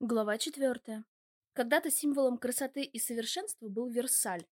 Глава четвертая. Когда-то символом красоты и совершенства был Версаль.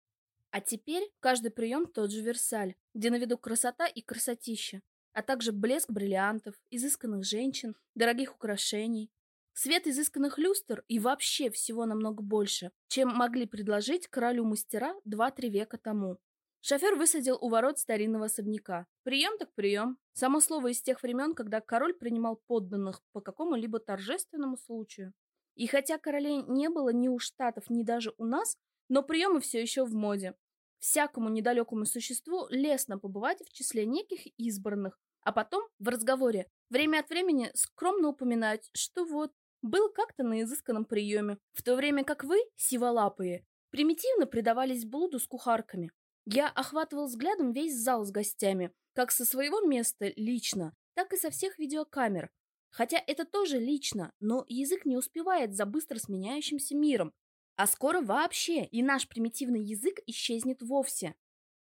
А теперь каждый прием тот же Версаль, где на виду красота и красотища, а также блеск бриллиантов, изысканных женщин, дорогих украшений, свет изысканных люстр и вообще всего намного больше, чем могли предложить королю мастера два-три века тому. Шофер высадил у ворот старинного особняка. Прием так прием. Само слово из тех времен, когда король принимал подданных по какому-либо торжественному случаю. И хотя королей не было ни у штатов, ни даже у нас, но приемы все еще в моде. Всякому недалекому существу лестно побывать в числе неких избранных, а потом в разговоре время от времени скромно упоминать, что вот, был как-то на изысканном приеме, в то время как вы, сиволапые, примитивно предавались блуду с кухарками. Я охватывал взглядом весь зал с гостями, как со своего места лично, так и со всех видеокамер, Хотя это тоже лично, но язык не успевает за быстро сменяющимся миром. А скоро вообще и наш примитивный язык исчезнет вовсе.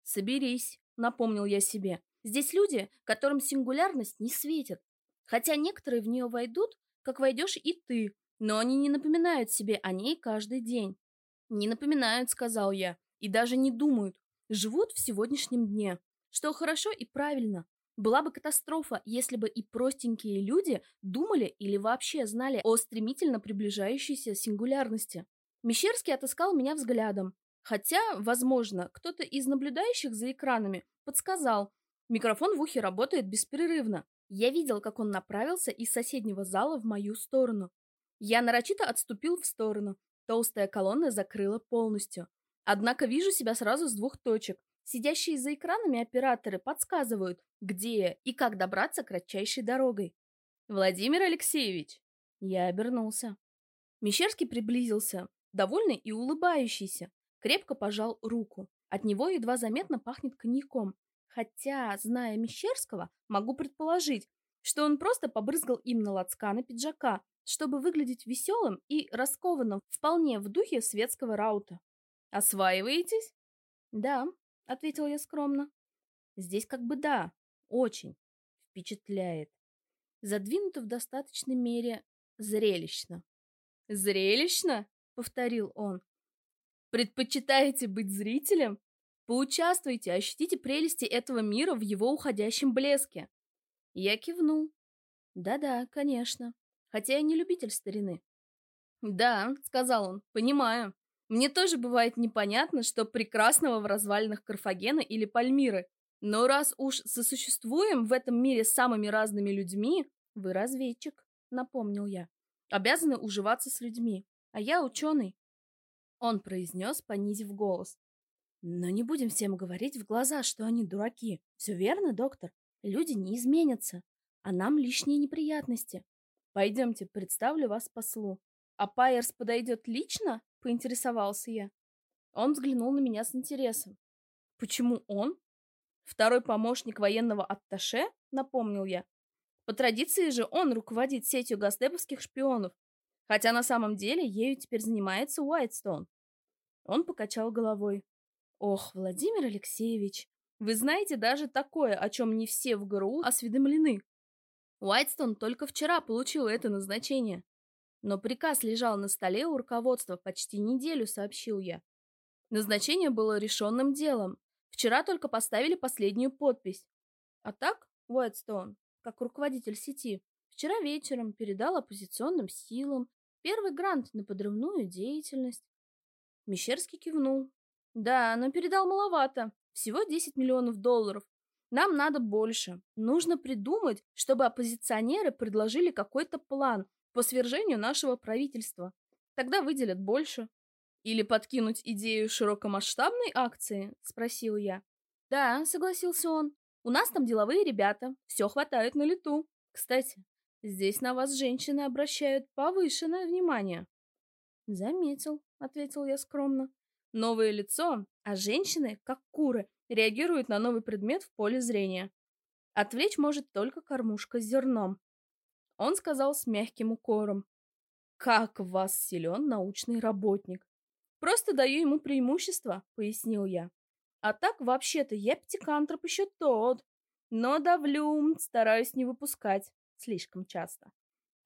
«Соберись», — напомнил я себе. «Здесь люди, которым сингулярность не светит. Хотя некоторые в нее войдут, как войдешь и ты, но они не напоминают себе о ней каждый день». «Не напоминают», — сказал я, — «и даже не думают. Живут в сегодняшнем дне, что хорошо и правильно. Была бы катастрофа, если бы и простенькие люди думали или вообще знали о стремительно приближающейся сингулярности. Мещерский отыскал меня взглядом. Хотя, возможно, кто-то из наблюдающих за экранами подсказал. Микрофон в ухе работает беспрерывно. Я видел, как он направился из соседнего зала в мою сторону. Я нарочито отступил в сторону. Толстая колонна закрыла полностью. Однако вижу себя сразу с двух точек. Сидящие за экранами операторы подсказывают, где и как добраться кратчайшей дорогой. «Владимир Алексеевич!» Я обернулся. Мещерский приблизился, довольный и улыбающийся, крепко пожал руку. От него едва заметно пахнет коньяком. Хотя, зная Мещерского, могу предположить, что он просто побрызгал им на лацканы пиджака, чтобы выглядеть веселым и раскованным, вполне в духе светского раута. «Осваиваетесь?» «Да», — ответил я скромно. «Здесь как бы да, очень впечатляет. Задвинуто в достаточной мере зрелищно». «Зрелищно?» — повторил он. «Предпочитаете быть зрителем? Поучаствуйте, ощутите прелести этого мира в его уходящем блеске». Я кивнул. «Да-да, конечно. Хотя я не любитель старины». «Да», — сказал он, — «понимаю. Мне тоже бывает непонятно, что прекрасного в развалинах Карфагена или Пальмиры. Но раз уж сосуществуем в этом мире с самыми разными людьми, вы разведчик, напомнил я. Обязаны уживаться с людьми, а я ученый. Он произнес, понизив голос. Но не будем всем говорить в глаза, что они дураки. Все верно, доктор? Люди не изменятся, а нам лишние неприятности. Пойдемте, представлю вас послу. А Пайерс подойдет лично? Поинтересовался я. Он взглянул на меня с интересом. Почему он? Второй помощник военного атташе, напомнил я. По традиции же он руководит сетью гастеповских шпионов, хотя на самом деле ею теперь занимается Уайтстон. Он покачал головой. Ох, Владимир Алексеевич, вы знаете даже такое, о чем не все в ГРУ осведомлены. Уайтстон только вчера получил это назначение. Но приказ лежал на столе у руководства почти неделю, сообщил я. Назначение было решенным делом. Вчера только поставили последнюю подпись. А так, Уайтстоун, как руководитель сети, вчера вечером передал оппозиционным силам первый грант на подрывную деятельность. Мещерский кивнул. Да, но передал маловато. Всего 10 миллионов долларов. Нам надо больше. Нужно придумать, чтобы оппозиционеры предложили какой-то план, по свержению нашего правительства. Тогда выделят больше. Или подкинуть идею широкомасштабной акции? Спросил я. Да, согласился он. У нас там деловые ребята. Все хватает на лету. Кстати, здесь на вас женщины обращают повышенное внимание. Заметил, ответил я скромно. Новое лицо, а женщины, как куры, реагируют на новый предмет в поле зрения. Отвлечь может только кормушка с зерном. Он сказал с мягким укором. «Как вас силен научный работник!» «Просто даю ему преимущество», — пояснил я. «А так, вообще-то, я птикантроп еще тот, но давлю, стараюсь не выпускать слишком часто».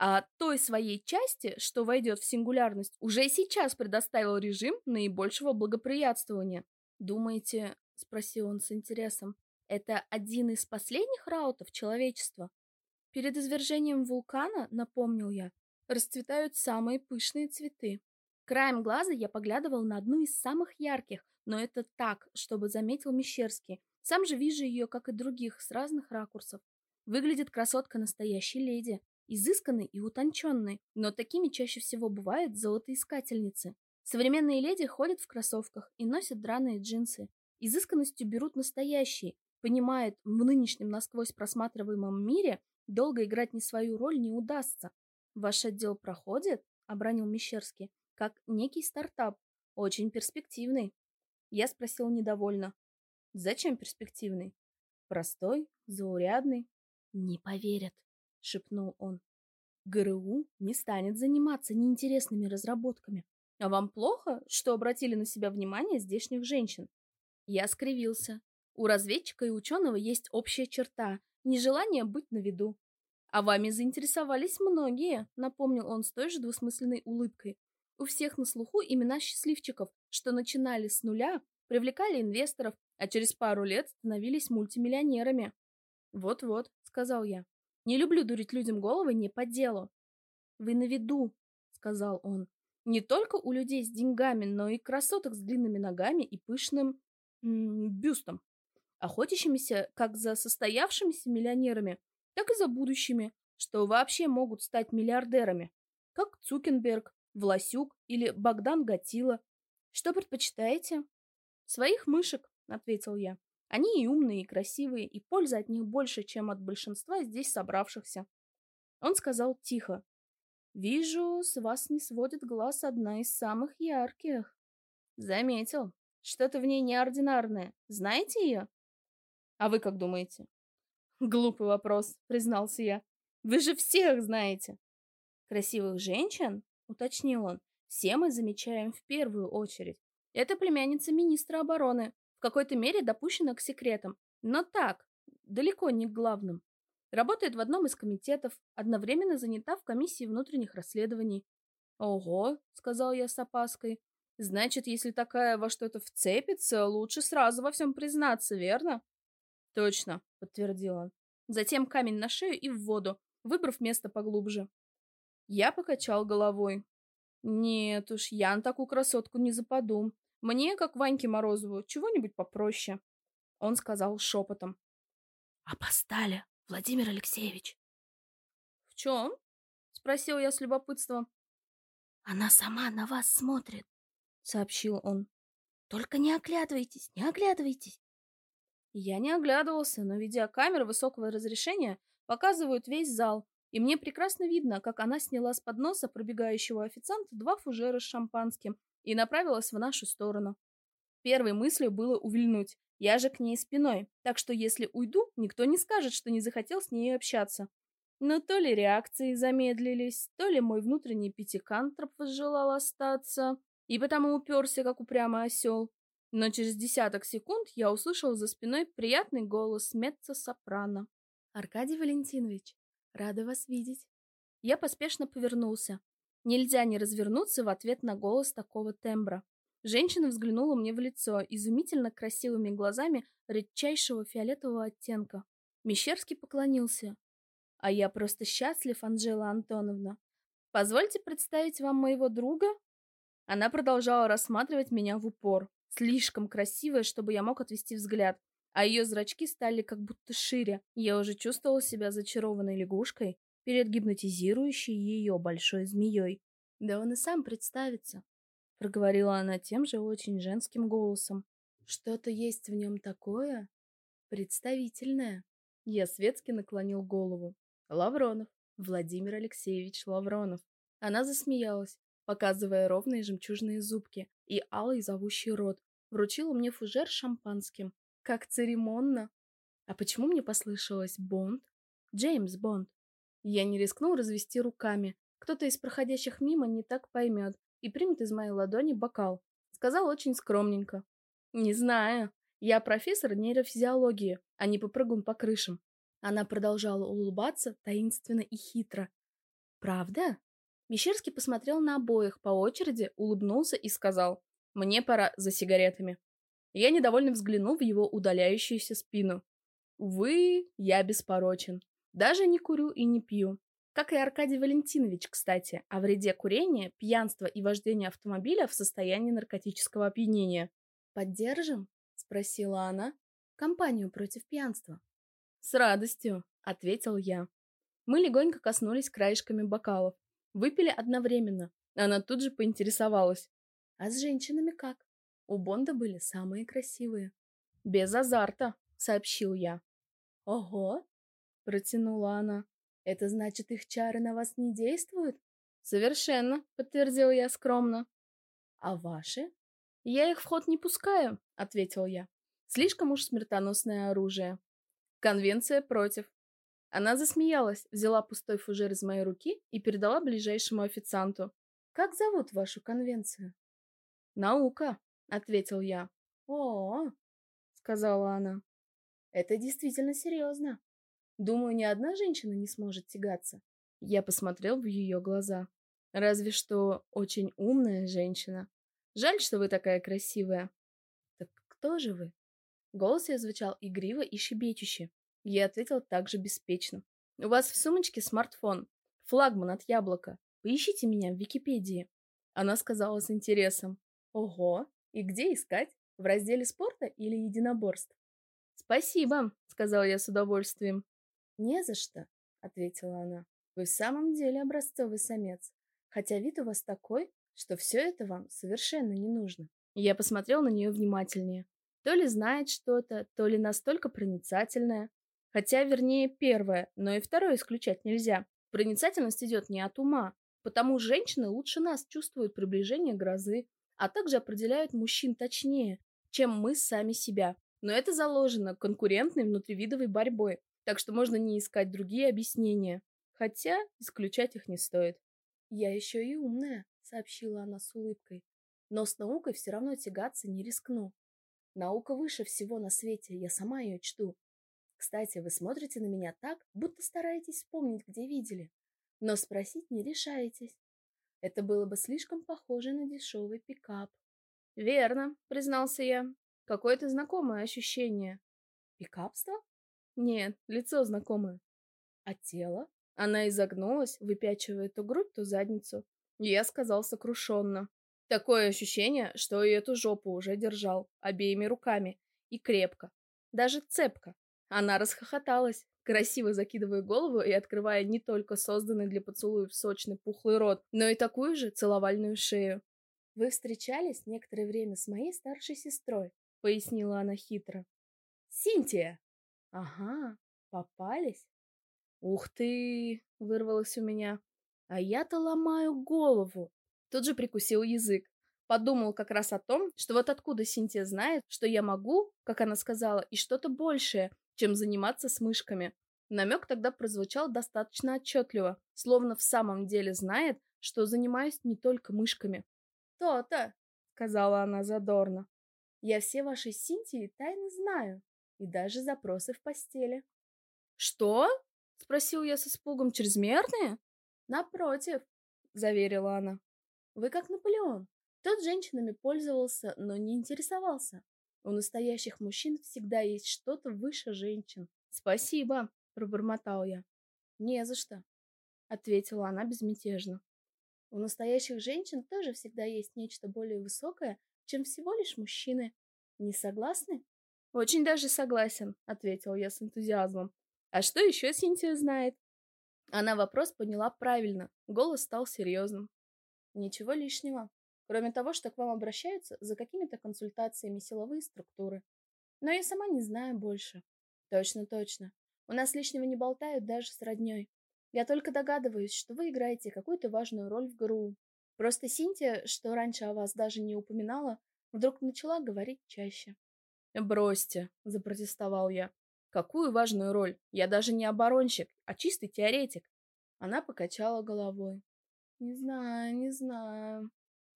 а той своей части, что войдет в сингулярность, уже сейчас предоставил режим наибольшего благоприятствования. «Думаете, — спросил он с интересом, — это один из последних раутов человечества? Перед извержением вулкана, напомнил я, расцветают самые пышные цветы. Краем глаза я поглядывал на одну из самых ярких, но это так, чтобы заметил Мещерский. Сам же вижу ее, как и других, с разных ракурсов. Выглядит красотка настоящей леди, изысканной и утонченной, но такими чаще всего бывают золотоискательницы. Современные леди ходят в кроссовках и носят драные джинсы. Изысканностью берут настоящие, понимают, в нынешнем насквозь просматриваемом мире долго играть не свою роль не удастся. Ваш отдел проходит, обронил Мещерский, как некий стартап, очень перспективный. Я спросил недовольно. Зачем перспективный? Простой, заурядный. Не поверят, шепнул он. ГРУ не станет заниматься неинтересными разработками. А вам плохо, что обратили на себя внимание здешних женщин? Я скривился. У разведчика и ученого есть общая черта – нежелание быть на виду. А вами заинтересовались многие, напомнил он с той же двусмысленной улыбкой. У всех на слуху имена счастливчиков, что начинали с нуля, привлекали инвесторов, а через пару лет становились мультимиллионерами. «Вот-вот», — сказал я. «Не люблю дурить людям головы не по делу». «Вы на виду», — сказал он. «Не только у людей с деньгами, но и красоток с длинными ногами и пышным м -м, бюстом, охотящимися как за состоявшимися миллионерами, так и за будущими, что вообще могут стать миллиардерами, как Цукенберг, Власюк или Богдан Гатила. Что предпочитаете? Своих мышек, ответил я. Они и умные, и красивые, и польза от них больше, чем от большинства здесь собравшихся. Он сказал тихо. «Вижу, с вас не сводит глаз одна из самых ярких». «Заметил. Что-то в ней неординарное. Знаете ее?» «А вы как думаете?» «Глупый вопрос», — признался я. «Вы же всех знаете». «Красивых женщин?» — уточнил он. «Все мы замечаем в первую очередь. Это племянница министра обороны, в какой-то мере допущена к секретам, но так, далеко не к главным. Работает в одном из комитетов, одновременно занята в комиссии внутренних расследований. «Ого», — сказал я с опаской, — «значит, если такая во что-то вцепится, лучше сразу во всем признаться, верно?» «Точно», — подтвердил он. Затем камень на шею и в воду, выбрав место поглубже. Я покачал головой. «Нет уж, я на такую красотку не западу. Мне, как Ваньке Морозову, чего-нибудь попроще. Он сказал шепотом. «Опостали, Владимир Алексеевич». «В чем?» — спросил я с любопытством. «Она сама на вас смотрит», — сообщил он. «Только не оглядывайтесь, не оглядывайтесь». Я не оглядывался, но видеокамеры высокого разрешения показывают весь зал, и мне прекрасно видно, как она сняла с подноса пробегающего официанта два фужера с шампанским и направилась в нашу сторону. Первой мыслью было увильнуть. Я же к ней спиной, так что если уйду, никто не скажет, что не захотел с ней общаться. Но то ли реакции замедлились, то ли мой внутренний пятикантроп возжелал остаться, и потому уперся, как упрямый осел. Но через десяток секунд я услышал за спиной приятный голос меццо-сопрано. «Аркадий Валентинович, рада вас видеть». Я поспешно повернулся. Нельзя не развернуться в ответ на голос такого тембра. Женщина взглянула мне в лицо изумительно красивыми глазами редчайшего фиолетового оттенка. Мещерский поклонился. «А я просто счастлив, Анжела Антоновна. Позвольте представить вам моего друга?» Она продолжала рассматривать меня в упор. Слишком красивая, чтобы я мог отвести взгляд, а ее зрачки стали как будто шире. Я уже чувствовал себя зачарованной лягушкой, перед гипнотизирующей ее большой змеей. «Да он и сам представится», — проговорила она тем же очень женским голосом. «Что-то есть в нем такое представительное». Я светски наклонил голову. «Лавронов. Владимир Алексеевич Лавронов». Она засмеялась, показывая ровные жемчужные зубки и алый зовущий рот. Вручила мне фужер шампанским. Как церемонно. А почему мне послышалось Бонд? Джеймс Бонд. Я не рискнул развести руками. Кто-то из проходящих мимо не так поймет и примет из моей ладони бокал. Сказал очень скромненько. «Не знаю. Я профессор нейрофизиологии, а не попрыгун по крышам». Она продолжала улыбаться таинственно и хитро. Правда? Мещерский посмотрел на обоих по очереди, улыбнулся и сказал, «Мне пора за сигаретами». Я недовольно взглянул в его удаляющуюся спину. Увы, я беспорочен. Даже не курю и не пью. Как и Аркадий Валентинович, кстати, о вреде курения, пьянства и вождения автомобиля в состоянии наркотического опьянения. «Поддержим?» — спросила она. «Компанию против пьянства». «С радостью», — ответил я. Мы легонько коснулись краешками бокалов. Выпили одновременно. Она тут же поинтересовалась. «А с женщинами как?» У Бонда были самые красивые. «Без азарта», — сообщил я. «Ого!» — протянула она. Это значит, их чары на вас не действуют? Совершенно, подтвердил я скромно. А ваши? Я их в ход не пускаю, ответил я. Слишком уж смертоносное оружие. Конвенция против. Она засмеялась, взяла пустой фужер из моей руки и передала ближайшему официанту. «Как зовут вашу конвенцию?» «Наука», — ответил я. «О, -о — сказала она. «Это действительно серьезно. Думаю, ни одна женщина не сможет тягаться. Я посмотрел в ее глаза. Разве что очень умная женщина. Жаль, что вы такая красивая. Так кто же вы? Голос ее звучал игриво и щебечуще. Я ответил также беспечно. У вас в сумочке смартфон. Флагман от яблока. Поищите меня в Википедии. Она сказала с интересом. Ого, и где искать? В разделе спорта или единоборств? Спасибо, сказал я с удовольствием. «Не за что», — ответила она. «Вы в самом деле образцовый самец, хотя вид у вас такой, что все это вам совершенно не нужно». Я посмотрел на нее внимательнее. То ли знает что-то, то ли настолько проницательная. Хотя, вернее, первое, но и второе исключать нельзя. Проницательность идет не от ума, потому женщины лучше нас чувствуют приближение грозы, а также определяют мужчин точнее, чем мы сами себя. Но это заложено конкурентной внутривидовой борьбой, так что можно не искать другие объяснения, хотя исключать их не стоит. «Я еще и умная», — сообщила она с улыбкой, «но с наукой все равно тягаться не рискну. Наука выше всего на свете, я сама ее чту. Кстати, вы смотрите на меня так, будто стараетесь вспомнить, где видели, но спросить не решаетесь. Это было бы слишком похоже на дешевый пикап. «Верно», — признался я. «Какое-то знакомое ощущение». «Пикапство?» Нет, лицо знакомое. А тело? Она изогнулась, выпячивая то грудь, то задницу. Я сказал сокрушенно. Такое ощущение, что и эту жопу уже держал обеими руками. И крепко. Даже цепко. Она расхохоталась, красиво закидывая голову и открывая не только созданный для поцелуев сочный пухлый рот, но и такую же целовальную шею. «Вы встречались некоторое время с моей старшей сестрой», — пояснила она хитро. «Синтия!» Ага, попались? Ух ты, вырвалось у меня. А я-то ломаю голову. Тут же прикусил язык. Подумал как раз о том, что вот откуда Синтия знает, что я могу, как она сказала, и что-то большее, чем заниматься с мышками. Намек тогда прозвучал достаточно отчетливо, словно в самом деле знает, что занимаюсь не только мышками. «То-то», — сказала она задорно. «Я все ваши Синтии тайны знаю и даже запросы в постели. «Что?» — спросил я с испугом. «Чрезмерные?» «Напротив», — заверила она. «Вы как Наполеон. Тот женщинами пользовался, но не интересовался. У настоящих мужчин всегда есть что-то выше женщин». «Спасибо», — пробормотал я. «Не за что», — ответила она безмятежно. «У настоящих женщин тоже всегда есть нечто более высокое, чем всего лишь мужчины. Не согласны?» «Очень даже согласен», — ответил я с энтузиазмом. «А что еще Синтия знает?» Она вопрос поняла правильно, голос стал серьезным. «Ничего лишнего, кроме того, что к вам обращаются за какими-то консультациями силовые структуры. Но я сама не знаю больше». «Точно, точно. У нас лишнего не болтают даже с родней. Я только догадываюсь, что вы играете какую-то важную роль в ГРУ. Просто Синтия, что раньше о вас даже не упоминала, вдруг начала говорить чаще. «Бросьте», — запротестовал я. «Какую важную роль? Я даже не оборонщик, а чистый теоретик». Она покачала головой. «Не знаю, не знаю.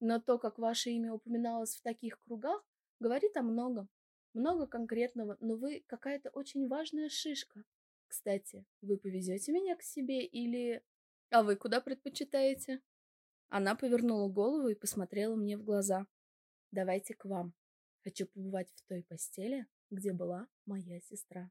Но то, как ваше имя упоминалось в таких кругах, говорит о многом. Много конкретного, но вы какая-то очень важная шишка. Кстати, вы повезете меня к себе или...» А вы куда предпочитаете? Она повернула голову и посмотрела мне в глаза. Давайте к вам. Хочу побывать в той постели, где была моя сестра.